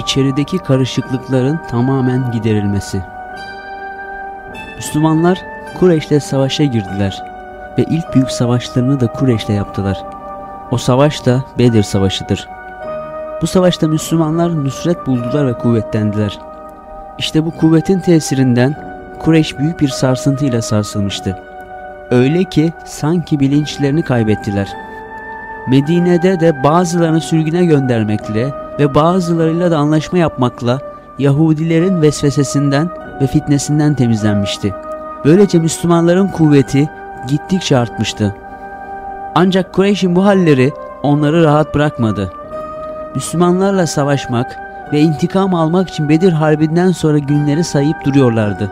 içerideki karışıklıkların tamamen giderilmesi. Müslümanlar Kureyş'le savaşa girdiler ve ilk büyük savaşlarını da Kureyş'le yaptılar. O savaş da Bedir Savaşı'dır. Bu savaşta Müslümanlar nusret buldular ve kuvvetlendiler. İşte bu kuvvetin tesirinden Kureyş büyük bir sarsıntıyla sarsılmıştı. Öyle ki sanki bilinçlerini kaybettiler. Medine'de de bazılarını sürgüne göndermekle ve bazılarıyla da anlaşma yapmakla Yahudilerin vesvesesinden ve fitnesinden temizlenmişti. Böylece Müslümanların kuvveti gittikçe artmıştı. Ancak Kureyş'in bu halleri onları rahat bırakmadı. Müslümanlarla savaşmak ve intikam almak için Bedir Harbi'nden sonra günleri sayıp duruyorlardı.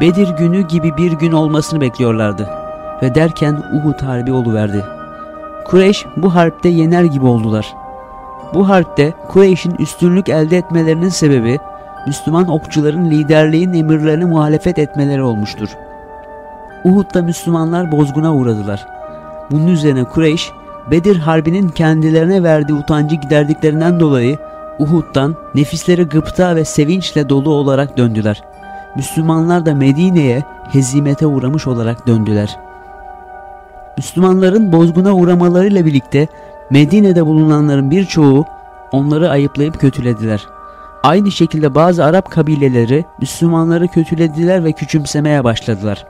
Bedir günü gibi bir gün olmasını bekliyorlardı ve derken Uhud Harbi oluverdi. Kureyş bu harpte yener gibi oldular. Bu harpte Kureyş'in üstünlük elde etmelerinin sebebi Müslüman okçuların liderliğin emirlerine muhalefet etmeleri olmuştur. Uhud'da Müslümanlar bozguna uğradılar. Bunun üzerine Kureyş, Bedir Harbi'nin kendilerine verdiği utancı giderdiklerinden dolayı Uhud'dan nefisleri gıpta ve sevinçle dolu olarak döndüler. Müslümanlar da Medine'ye hezimete uğramış olarak döndüler. Müslümanların bozguna uğramalarıyla birlikte Medine'de bulunanların birçoğu onları ayıplayıp kötülediler. Aynı şekilde bazı Arap kabileleri Müslümanları kötülediler ve küçümsemeye başladılar.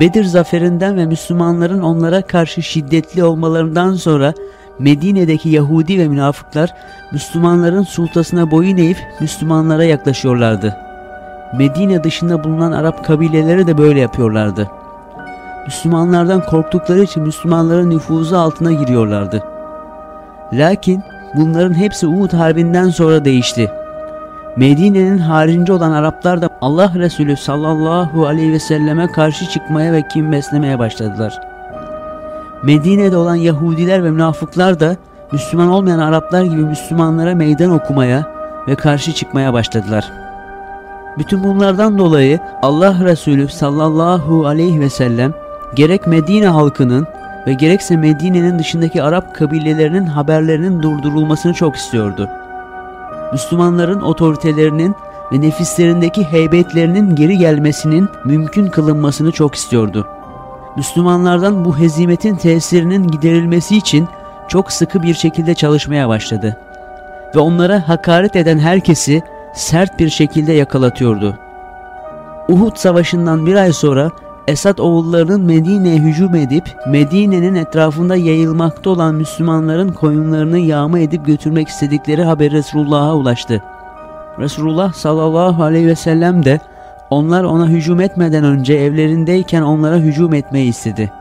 Bedir zaferinden ve Müslümanların onlara karşı şiddetli olmalarından sonra Medine'deki Yahudi ve münafıklar Müslümanların sultasına boyun eğip Müslümanlara yaklaşıyorlardı. Medine dışında bulunan Arap kabileleri de böyle yapıyorlardı. Müslümanlardan korktukları için Müslümanların nüfuzu altına giriyorlardı. Lakin bunların hepsi Uhud Harbi'nden sonra değişti. Medine'nin harici olan Araplar da Allah Resulü sallallahu aleyhi ve selleme karşı çıkmaya ve kim beslemeye başladılar. Medine'de olan Yahudiler ve münafıklar da Müslüman olmayan Araplar gibi Müslümanlara meydan okumaya ve karşı çıkmaya başladılar. Bütün bunlardan dolayı Allah Resulü sallallahu aleyhi ve sellem gerek Medine halkının ve gerekse Medine'nin dışındaki Arap kabilelerinin haberlerinin durdurulmasını çok istiyordu. Müslümanların otoritelerinin ve nefislerindeki heybetlerinin geri gelmesinin mümkün kılınmasını çok istiyordu. Müslümanlardan bu hezimetin tesirinin giderilmesi için çok sıkı bir şekilde çalışmaya başladı. Ve onlara hakaret eden herkesi sert bir şekilde yakalatıyordu. Uhud Savaşı'ndan bir ay sonra Esad oğullarının Medine'ye hücum edip Medine'nin etrafında yayılmakta olan Müslümanların koyunlarını yağma edip götürmek istedikleri haberi Resulullah'a ulaştı. Resulullah sallallahu aleyhi ve sellem de onlar ona hücum etmeden önce evlerindeyken onlara hücum etmeyi istedi.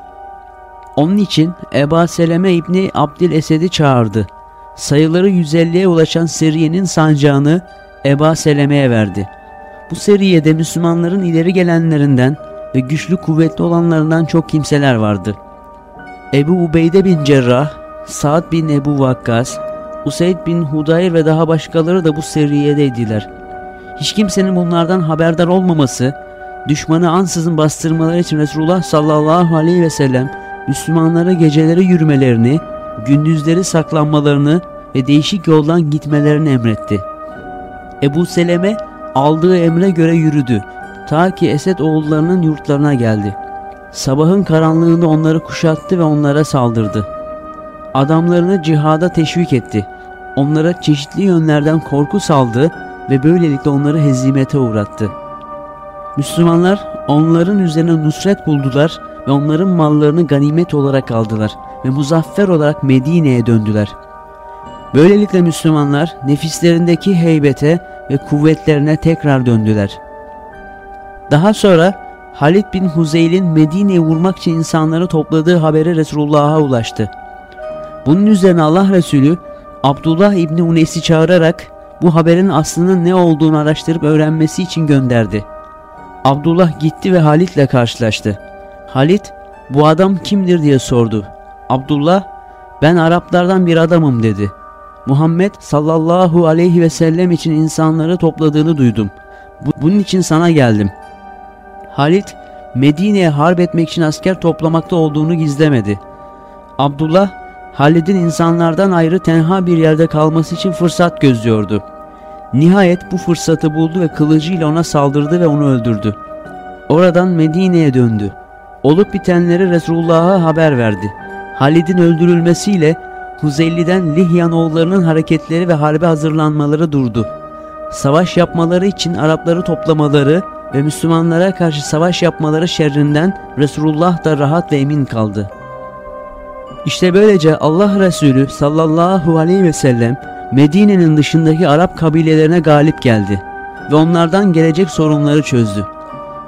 Onun için Eba Seleme İbni Abdil Esed'i çağırdı. Sayıları 150'ye ulaşan Seriye'nin sancağını Eba Seleme'ye verdi. Bu seriyede Müslümanların ileri gelenlerinden ve güçlü kuvvetli olanlarından çok kimseler vardı. Ebu Ubeyde bin Cerrah, Sa'd bin Ebu Vakkas, Useyd bin Hudayr ve daha başkaları da bu seriyedeydiler. Hiç kimsenin bunlardan haberdar olmaması, düşmanı ansızın bastırmaları için Resulullah sallallahu aleyhi ve sellem Müslümanlara geceleri yürümelerini, gündüzleri saklanmalarını ve değişik yoldan gitmelerini emretti. Ebu Seleme aldığı emre göre yürüdü ta ki Esed oğullarının yurtlarına geldi. Sabahın karanlığında onları kuşattı ve onlara saldırdı. Adamlarını cihada teşvik etti. Onlara çeşitli yönlerden korku saldı ve böylelikle onları hezimete uğrattı. Müslümanlar onların üzerine nusret buldular ve onların mallarını ganimet olarak aldılar ve muzaffer olarak Medine'ye döndüler. Böylelikle Müslümanlar nefislerindeki heybete ve kuvvetlerine tekrar döndüler. Daha sonra Halid bin Huzeyl'in Medine'ye vurmak için insanları topladığı haberi Resulullah'a ulaştı. Bunun üzerine Allah Resulü Abdullah İbni Unes'i çağırarak bu haberin aslının ne olduğunu araştırıp öğrenmesi için gönderdi. Abdullah gitti ve Halid'le karşılaştı. Halid, bu adam kimdir diye sordu. Abdullah, ben Araplardan bir adamım dedi. Muhammed sallallahu aleyhi ve sellem için insanları topladığını duydum. Bunun için sana geldim. Halit, Medine'ye harp etmek için asker toplamakta olduğunu gizlemedi. Abdullah, Halid'in insanlardan ayrı tenha bir yerde kalması için fırsat gözlüyordu. Nihayet bu fırsatı buldu ve kılıcıyla ona saldırdı ve onu öldürdü. Oradan Medine'ye döndü. Olup bitenleri Resulullah'a haber verdi. Halid'in öldürülmesiyle Huzeyli'den Lihyan oğullarının hareketleri ve harbe hazırlanmaları durdu. Savaş yapmaları için Arapları toplamaları ve Müslümanlara karşı savaş yapmaları şerrinden Resulullah da rahat ve emin kaldı. İşte böylece Allah Resulü sallallahu aleyhi ve sellem Medine'nin dışındaki Arap kabilelerine galip geldi ve onlardan gelecek sorunları çözdü.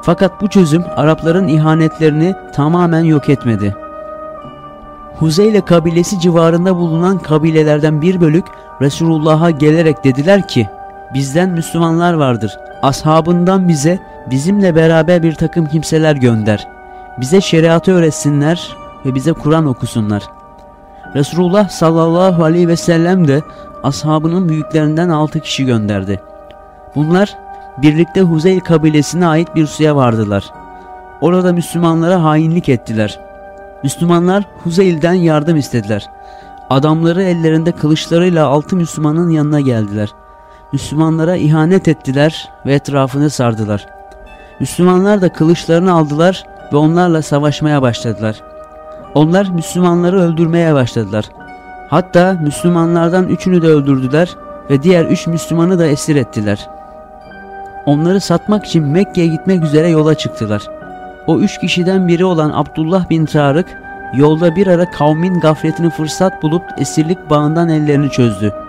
Fakat bu çözüm Arapların ihanetlerini tamamen yok etmedi. Huzeyle kabilesi civarında bulunan kabilelerden bir bölük Resulullah'a gelerek dediler ki bizden Müslümanlar vardır. Ashabından bize bizimle beraber bir takım kimseler gönder. Bize şeriatı öğretsinler ve bize Kur'an okusunlar. Resulullah sallallahu aleyhi ve sellem de ashabının büyüklerinden altı kişi gönderdi. Bunlar birlikte Huzeyl kabilesine ait bir suya vardılar. Orada Müslümanlara hainlik ettiler. Müslümanlar Huzeyl'den yardım istediler. Adamları ellerinde kılıçlarıyla altı Müslümanın yanına geldiler. Müslümanlara ihanet ettiler ve etrafını sardılar. Müslümanlar da kılıçlarını aldılar ve onlarla savaşmaya başladılar. Onlar Müslümanları öldürmeye başladılar. Hatta Müslümanlardan üçünü de öldürdüler ve diğer üç Müslümanı da esir ettiler. Onları satmak için Mekke'ye gitmek üzere yola çıktılar. O üç kişiden biri olan Abdullah bin Tarık yolda bir ara kavmin gafletini fırsat bulup esirlik bağından ellerini çözdü.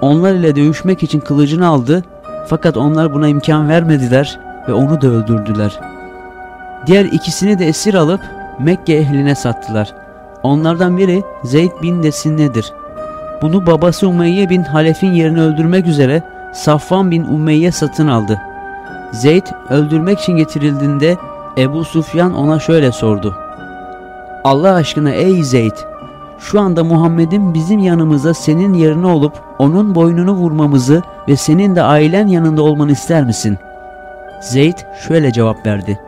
Onlar ile dövüşmek için kılıcını aldı fakat onlar buna imkan vermediler ve onu da öldürdüler. Diğer ikisini de esir alıp Mekke ehline sattılar. Onlardan biri Zeyd bin Desinne'dir. Bunu babası Umeyye bin Halef'in yerini öldürmek üzere Safvan bin Umeyye satın aldı. Zeyd öldürmek için getirildiğinde Ebu Sufyan ona şöyle sordu. Allah aşkına ey Zeyd şu anda Muhammed'in bizim yanımıza senin yerine olup onun boynunu vurmamızı ve senin de ailen yanında olmanı ister misin? Zeyd şöyle cevap verdi.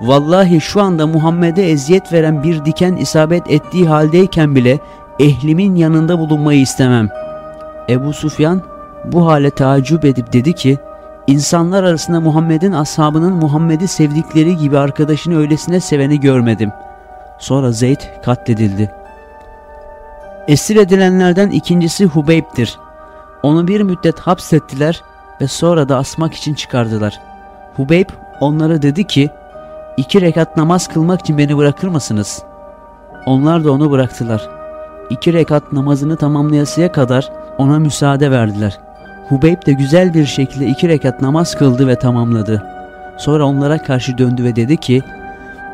Vallahi şu anda Muhammed'e eziyet veren bir diken isabet ettiği haldeyken bile ehlimin yanında bulunmayı istemem. Ebu Sufyan bu hale tacip edip dedi ki, İnsanlar arasında Muhammed'in ashabının Muhammed'i sevdikleri gibi arkadaşını öylesine seveni görmedim. Sonra Zeyd katledildi. Esir edilenlerden ikincisi Hubeyb'dir. Onu bir müddet hapsettiler ve sonra da asmak için çıkardılar. Hubeyb onlara dedi ki, iki rekat namaz kılmak için beni bırakır mısınız? Onlar da onu bıraktılar. İki rekat namazını tamamlayasıya kadar ona müsaade verdiler. Hubeyb de güzel bir şekilde iki rekat namaz kıldı ve tamamladı. Sonra onlara karşı döndü ve dedi ki,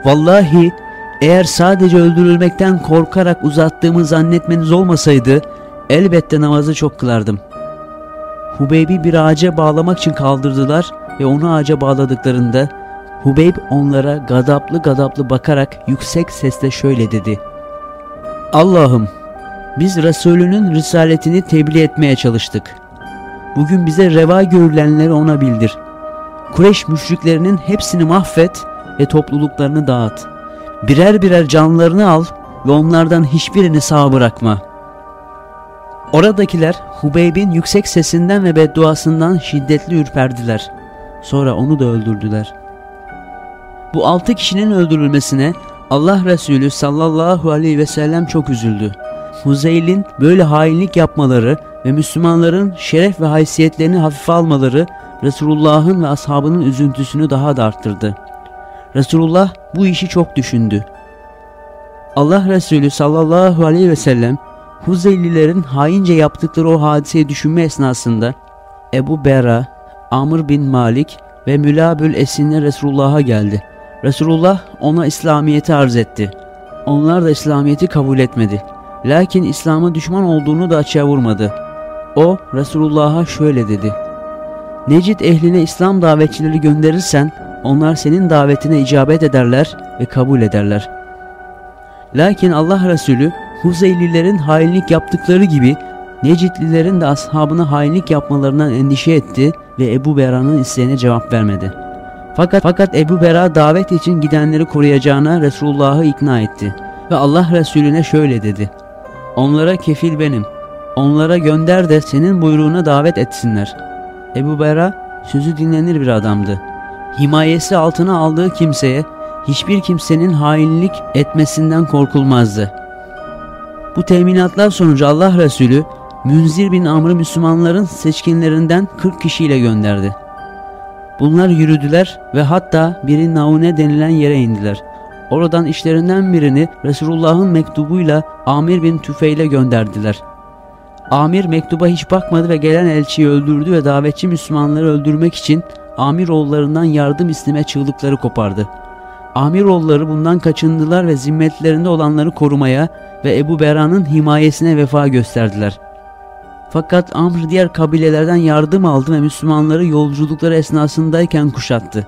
Vallahi eğer sadece öldürülmekten korkarak uzattığımı zannetmeniz olmasaydı elbette namazı çok kılardım. Hubeyb'i bir ağaca bağlamak için kaldırdılar ve onu ağaca bağladıklarında Hubeyb onlara gadaplı gadaplı bakarak yüksek sesle şöyle dedi. Allah'ım biz Resulünün risaletini tebliğ etmeye çalıştık. Bugün bize reva görülenleri ona bildir. Kureyş müşriklerinin hepsini mahvet ve topluluklarını dağıt. Birer birer canlarını al ve onlardan hiçbirini sağ bırakma. Oradakiler Hubeyb'in yüksek sesinden ve bedduasından şiddetli ürperdiler. Sonra onu da öldürdüler. Bu altı kişinin öldürülmesine Allah Resulü sallallahu aleyhi ve sellem çok üzüldü. Huzeyl'in böyle hainlik yapmaları ve Müslümanların şeref ve haysiyetlerini hafife almaları Resulullah'ın ve ashabının üzüntüsünü daha da arttırdı. Resulullah bu işi çok düşündü. Allah Resulü sallallahu aleyhi ve sellem Huzeylilerin haince yaptıkları o hadiseyi düşünme esnasında Ebu Bera, Amr bin Malik ve Mülabül Esin'le Resulullah'a geldi. Resulullah ona İslamiyet'i arz etti. Onlar da İslamiyet'i kabul etmedi. Lakin İslam'a düşman olduğunu da açığa vurmadı. O Resulullah'a şöyle dedi. Necid ehline İslam davetçileri gönderirsen onlar senin davetine icabet ederler ve kabul ederler. Lakin Allah Resulü Huzeylilerin hainlik yaptıkları gibi Necidlilerin de ashabına hainlik yapmalarından endişe etti ve Ebu Bera'nın isteğine cevap vermedi. Fakat fakat Ebu Bera davet için gidenleri koruyacağına Resulullah'ı ikna etti ve Allah Resulüne şöyle dedi. Onlara kefil benim. Onlara gönder de senin buyruğuna davet etsinler. Ebu Bera sözü dinlenir bir adamdı. Himayesi altına aldığı kimseye hiçbir kimsenin hainlik etmesinden korkulmazdı. Bu teminatlar sonucu Allah Resulü Münzir bin Amr'ı Müslümanların seçkinlerinden 40 kişiyle gönderdi. Bunlar yürüdüler ve hatta biri Naune denilen yere indiler. Oradan işlerinden birini Resulullah'ın mektubuyla Amir bin Tüfeil'e gönderdiler. Amir mektuba hiç bakmadı ve gelen elçiyi öldürdü ve davetçi Müslümanları öldürmek için Amir oğullarından yardım isteme çığlıkları kopardı. Amir oğulları bundan kaçındılar ve zimmetlerinde olanları korumaya ve Ebu Bera'nın himayesine vefa gösterdiler. Fakat Amr diğer kabilelerden yardım aldı ve Müslümanları yolculukları esnasındayken kuşattı.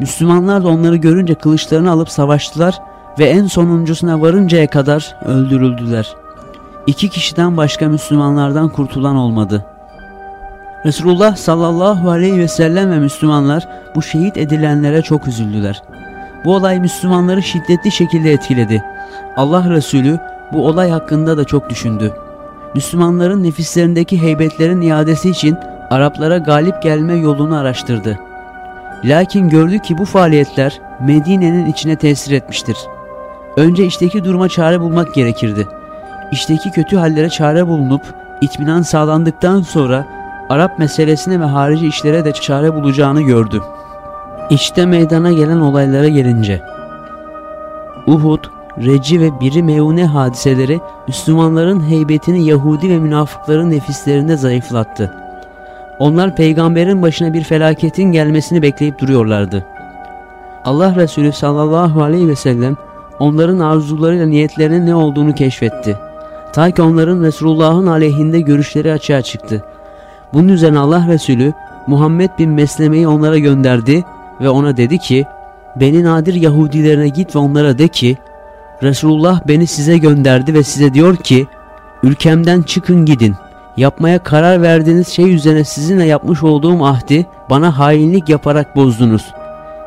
Müslümanlar da onları görünce kılıçlarını alıp savaştılar ve en sonuncusuna varıncaya kadar öldürüldüler. İki kişiden başka Müslümanlardan kurtulan olmadı. Resulullah sallallahu aleyhi ve sellem ve Müslümanlar bu şehit edilenlere çok üzüldüler. Bu olay Müslümanları şiddetli şekilde etkiledi. Allah Resulü bu olay hakkında da çok düşündü. Müslümanların nefislerindeki heybetlerin iadesi için Araplara galip gelme yolunu araştırdı. Lakin gördü ki bu faaliyetler Medine'nin içine tesir etmiştir. Önce işteki duruma çare bulmak gerekirdi. İşteki kötü hallere çare bulunup itminan sağlandıktan sonra Arap meselesine ve harici işlere de çare bulacağını gördü. İşte meydana gelen olaylara gelince Uhud, Reci ve Biri Meune hadiseleri Müslümanların heybetini Yahudi ve münafıkların nefislerinde zayıflattı. Onlar peygamberin başına bir felaketin gelmesini bekleyip duruyorlardı. Allah Resulü sallallahu aleyhi ve sellem onların arzularıyla niyetlerinin ne olduğunu keşfetti. Ta ki onların Resulullah'ın aleyhinde görüşleri açığa çıktı. Bunun üzerine Allah Resulü Muhammed bin Mesleme'yi onlara gönderdi ve ona dedi ki Beni Nadir Yahudilerine git ve onlara de ki Resulullah beni size gönderdi ve size diyor ki ülkemden çıkın gidin. Yapmaya karar verdiğiniz şey üzerine sizinle yapmış olduğum ahdi bana hainlik yaparak bozdunuz.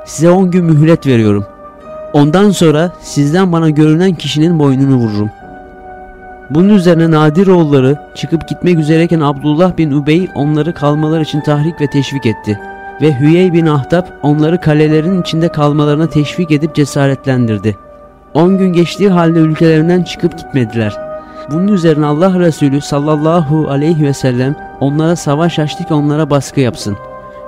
Size on gün mühlet veriyorum. Ondan sonra sizden bana görünen kişinin boynunu vururum. Bunun üzerine Nadir oğulları çıkıp gitmek üzereyken Abdullah bin Ubey onları kalmalar için tahrik ve teşvik etti. Ve Hüyey bin Ahtap onları kalelerin içinde kalmalarına teşvik edip cesaretlendirdi. 10 gün geçtiği halde ülkelerinden çıkıp gitmediler. Bunun üzerine Allah Resulü sallallahu aleyhi ve sellem onlara savaş açtı ki onlara baskı yapsın.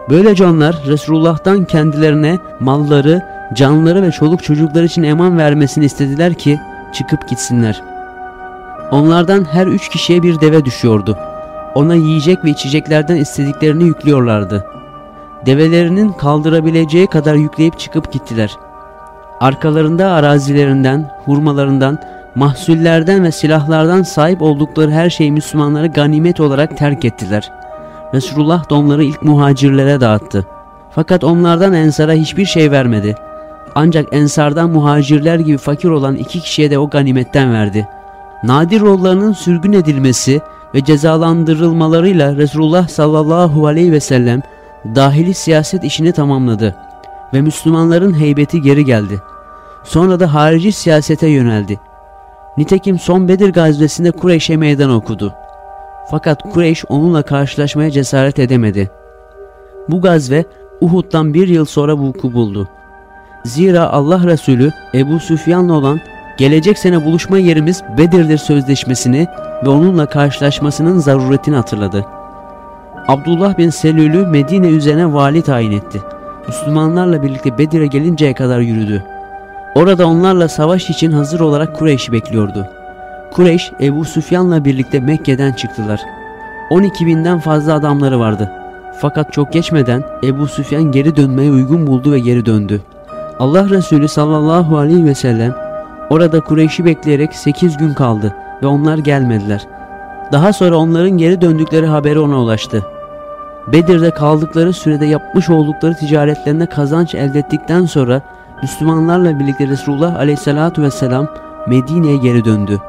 Böylece onlar Resulullah'tan kendilerine malları, canları ve çoluk çocuklar için eman vermesini istediler ki çıkıp gitsinler. Onlardan her üç kişiye bir deve düşüyordu. Ona yiyecek ve içeceklerden istediklerini yüklüyorlardı. Develerinin kaldırabileceği kadar yükleyip çıkıp gittiler.'' arkalarında arazilerinden, hurmalarından, mahsullerden ve silahlardan sahip oldukları her şeyi Müslümanlara ganimet olarak terk ettiler. Resulullah da onları ilk muhacirlere dağıttı. Fakat onlardan ensara hiçbir şey vermedi. Ancak ensardan muhacirler gibi fakir olan iki kişiye de o ganimetten verdi. Nadir oğullarının sürgün edilmesi ve cezalandırılmalarıyla Resulullah sallallahu aleyhi ve sellem dahili siyaset işini tamamladı ve Müslümanların heybeti geri geldi. Sonra da harici siyasete yöneldi. Nitekim son Bedir gazvesinde Kureyş'e meydan okudu. Fakat Kureyş onunla karşılaşmaya cesaret edemedi. Bu gazve Uhud'dan bir yıl sonra vuku buldu. Zira Allah Resulü Ebu Süfyan'la olan gelecek sene buluşma yerimiz Bedir'dir sözleşmesini ve onunla karşılaşmasının zaruretini hatırladı. Abdullah bin Selül'ü Medine üzerine vali tayin etti. Müslümanlarla birlikte Bedir'e gelinceye kadar yürüdü. Orada onlarla savaş için hazır olarak Kureyş'i bekliyordu. Kureyş, Ebu Süfyan'la birlikte Mekke'den çıktılar. 12 binden fazla adamları vardı. Fakat çok geçmeden Ebu Süfyan geri dönmeye uygun buldu ve geri döndü. Allah Resulü sallallahu aleyhi ve sellem orada Kureyş'i bekleyerek 8 gün kaldı ve onlar gelmediler. Daha sonra onların geri döndükleri haberi ona ulaştı. Bedir'de kaldıkları sürede yapmış oldukları ticaretlerinde kazanç elde ettikten sonra Müslümanlarla birlikte Resulullah aleyhissalatu vesselam Medine'ye geri döndü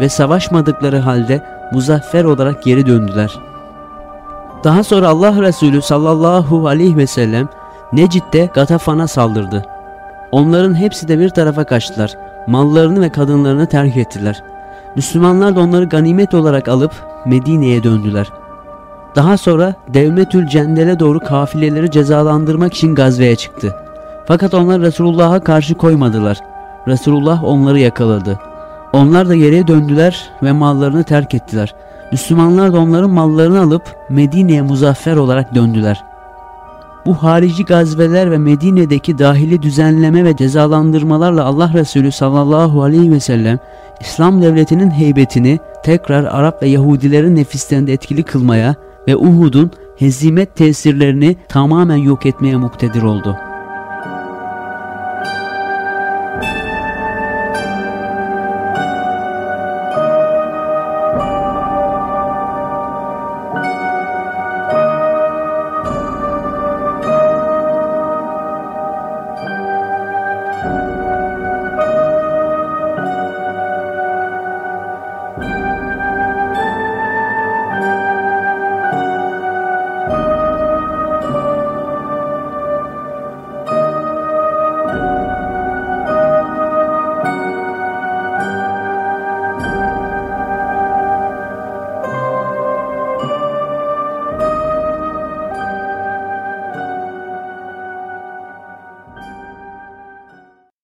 ve savaşmadıkları halde muzaffer olarak geri döndüler. Daha sonra Allah Resulü sallallahu aleyhi ve sellem Necid'de Gatafan'a saldırdı. Onların hepsi de bir tarafa kaçtılar. Mallarını ve kadınlarını terk ettiler. Müslümanlar da onları ganimet olarak alıp Medine'ye döndüler. Daha sonra Devmetül Cendel'e doğru kafileleri cezalandırmak için gazveye çıktı. Fakat onlar Resulullah'a karşı koymadılar. Resulullah onları yakaladı. Onlar da geriye döndüler ve mallarını terk ettiler. Müslümanlar da onların mallarını alıp Medine'ye muzaffer olarak döndüler. Bu harici gazveler ve Medine'deki dahili düzenleme ve cezalandırmalarla Allah Resulü sallallahu aleyhi ve sellem İslam devletinin heybetini tekrar Arap ve Yahudilerin nefislerinde etkili kılmaya ve Uhud'un hezimet tesirlerini tamamen yok etmeye muktedir oldu.''